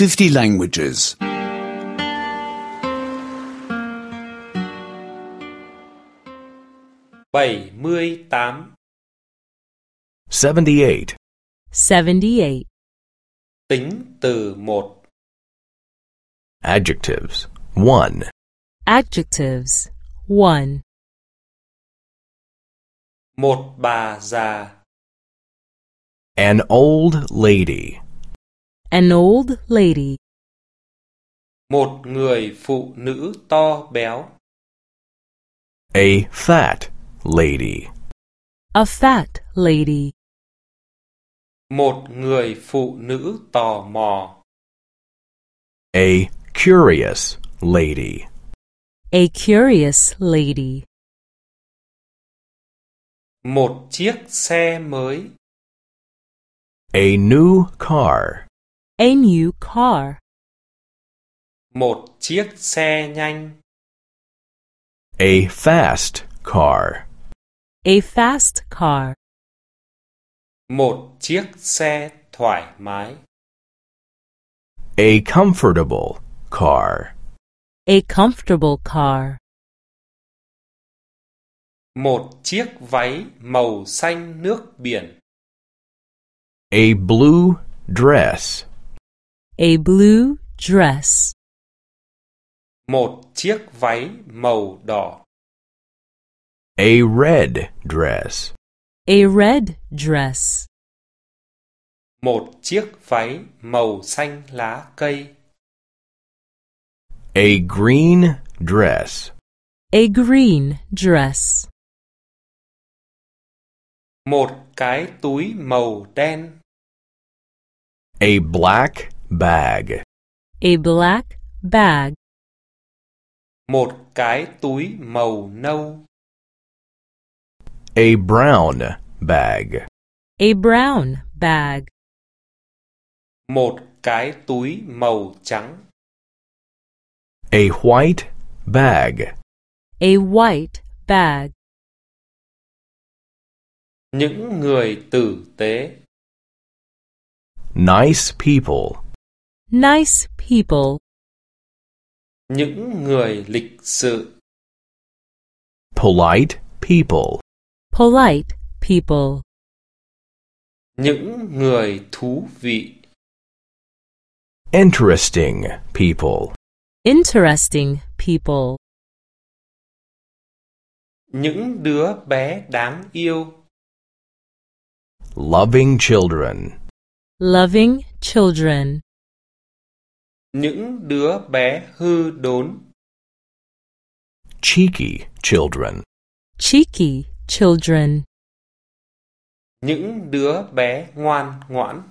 50 languages. 78 78. 78. tính từ một Adjectives. 1. Adjectives. 1. một bà già An old lady. An old lady. một người phụ nữ to béo A fat lady. A fat lady. một người phụ nữ tò mò A curious lady. A curious lady. một chiếc xe mới A new car. A new car. một chiếc xe nhanh A fast car. A fast car. một chiếc xe thoải mái A comfortable car. A comfortable car. một chiếc váy màu xanh nước biển A blue dress. A blue dress. một chiếc váy màu đỏ A red dress. A red dress. một chiếc váy màu xanh lá cây A green dress. A green dress. một cái túi màu đen A black bag. A black bag. một cái túi màu nâu A brown bag. A brown bag. một cái túi màu trắng A white bag. A white bag. những người tử tế Nice people. Nice people. những người lịch sự Polite people. Polite people. những người thú vị Interesting people. Interesting people. những đứa bé đáng yêu Loving children. Loving children. Những đứa bé hư đốn Cheeky children. Cheeky children. những đứa bé ngoan ngoãn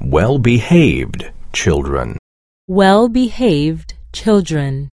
Well behaved children. Well behaved children.